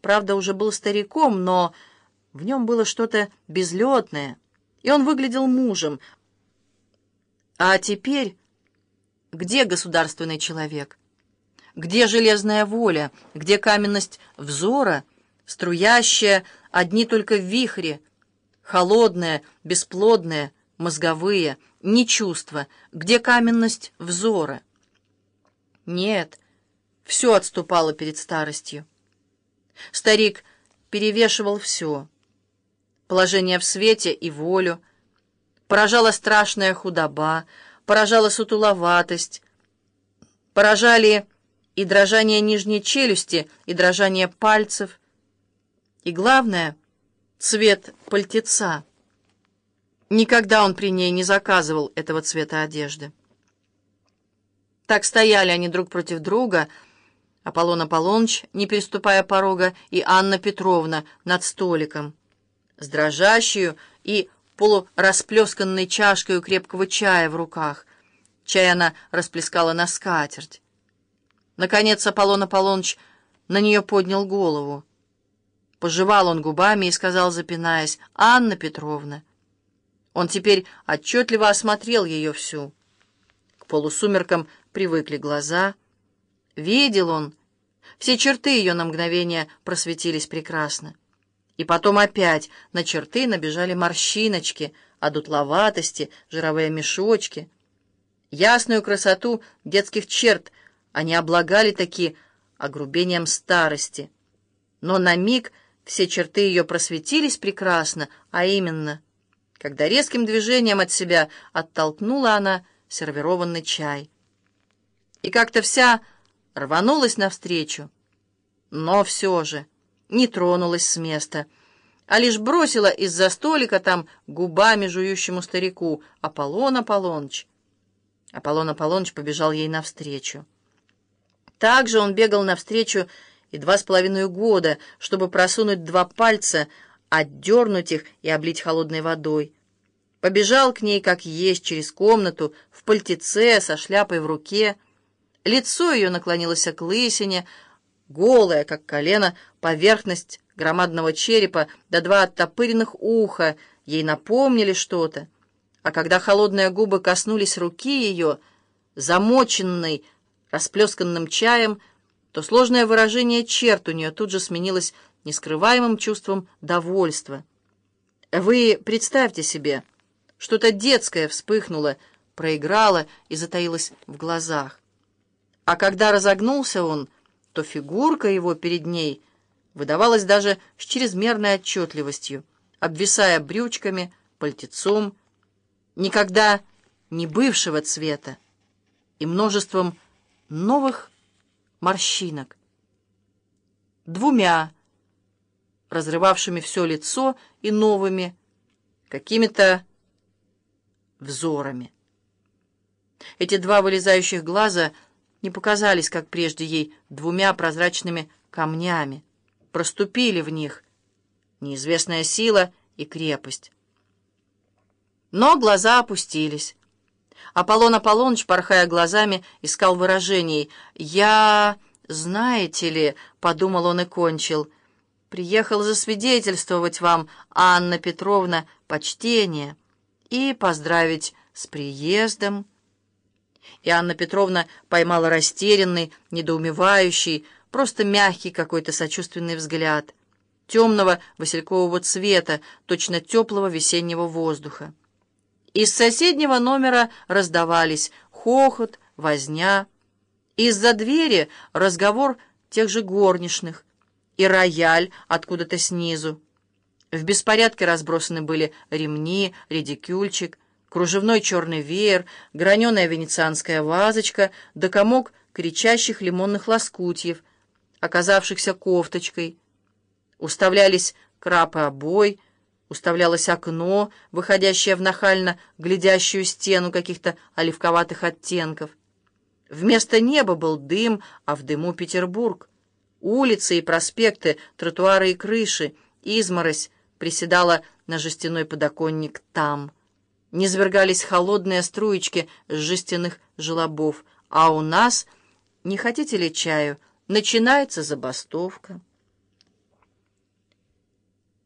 правда, уже был стариком, но в нем было что-то безлетное, и он выглядел мужем. А теперь где государственный человек? Где железная воля? Где каменность взора, струящая одни только в вихре, холодная, бесплодная, мозговые, не чувства? Где каменность взора? Нет, все отступало перед старостью. Старик перевешивал все. Положение в свете и волю. Поражала страшная худоба, поражала сутуловатость. Поражали и дрожание нижней челюсти, и дрожание пальцев. И главное — цвет пальтеца. Никогда он при ней не заказывал этого цвета одежды. Так стояли они друг против друга, Аполлон Аполлоныч, не переступая порога, и Анна Петровна над столиком, с дрожащую и полурасплесканной чашкой крепкого чая в руках. Чай она расплескала на скатерть. Наконец Аполлон Аполлоныч на нее поднял голову. Пожевал он губами и сказал, запинаясь, «Анна Петровна». Он теперь отчетливо осмотрел ее всю. К полусумеркам привыкли глаза. Видел он. Все черты ее на мгновение просветились прекрасно. И потом опять на черты набежали морщиночки, одутловатости, жировые мешочки. Ясную красоту детских черт они облагали таки огрубением старости. Но на миг все черты ее просветились прекрасно, а именно, когда резким движением от себя оттолкнула она сервированный чай и как-то вся рванулась навстречу, но все же не тронулась с места, а лишь бросила из-за столика там губами жующему старику «Аполлон Аполлоныч». Аполлон Аполлоныч побежал ей навстречу. Также он бегал навстречу и два с половиной года, чтобы просунуть два пальца, отдернуть их и облить холодной водой. Побежал к ней, как есть, через комнату, в пальтеце, со шляпой в руке — Лицо ее наклонилось к лысине, голая, как колено, поверхность громадного черепа да два оттопыренных уха ей напомнили что-то. А когда холодные губы коснулись руки ее, замоченной, расплесканным чаем, то сложное выражение черт у нее тут же сменилось нескрываемым чувством довольства. Вы представьте себе, что-то детское вспыхнуло, проиграло и затаилось в глазах. А когда разогнулся он, то фигурка его перед ней выдавалась даже с чрезмерной отчетливостью, обвисая брючками, пальтецом, никогда не бывшего цвета и множеством новых морщинок, двумя, разрывавшими все лицо и новыми, какими-то взорами. Эти два вылезающих глаза — не показались, как прежде ей, двумя прозрачными камнями. Проступили в них неизвестная сила и крепость. Но глаза опустились. Аполлон Аполлоныч, порхая глазами, искал выражений. «Я, знаете ли, — подумал он и кончил, — приехал засвидетельствовать вам, Анна Петровна, почтение и поздравить с приездом». И Анна Петровна поймала растерянный, недоумевающий, просто мягкий какой-то сочувственный взгляд, темного василькового цвета, точно теплого весеннего воздуха. Из соседнего номера раздавались хохот, возня. Из-за двери разговор тех же горничных и рояль откуда-то снизу. В беспорядке разбросаны были ремни, редикюльчик, кружевной черный веер, граненая венецианская вазочка да комок кричащих лимонных лоскутьев, оказавшихся кофточкой. Уставлялись крапы обой, уставлялось окно, выходящее в нахально глядящую стену каких-то оливковатых оттенков. Вместо неба был дым, а в дыму Петербург. Улицы и проспекты, тротуары и крыши, изморозь приседала на жестяной подоконник там — низвергались холодные струечки с жестяных желобов, а у нас, не хотите ли чаю, начинается забастовка.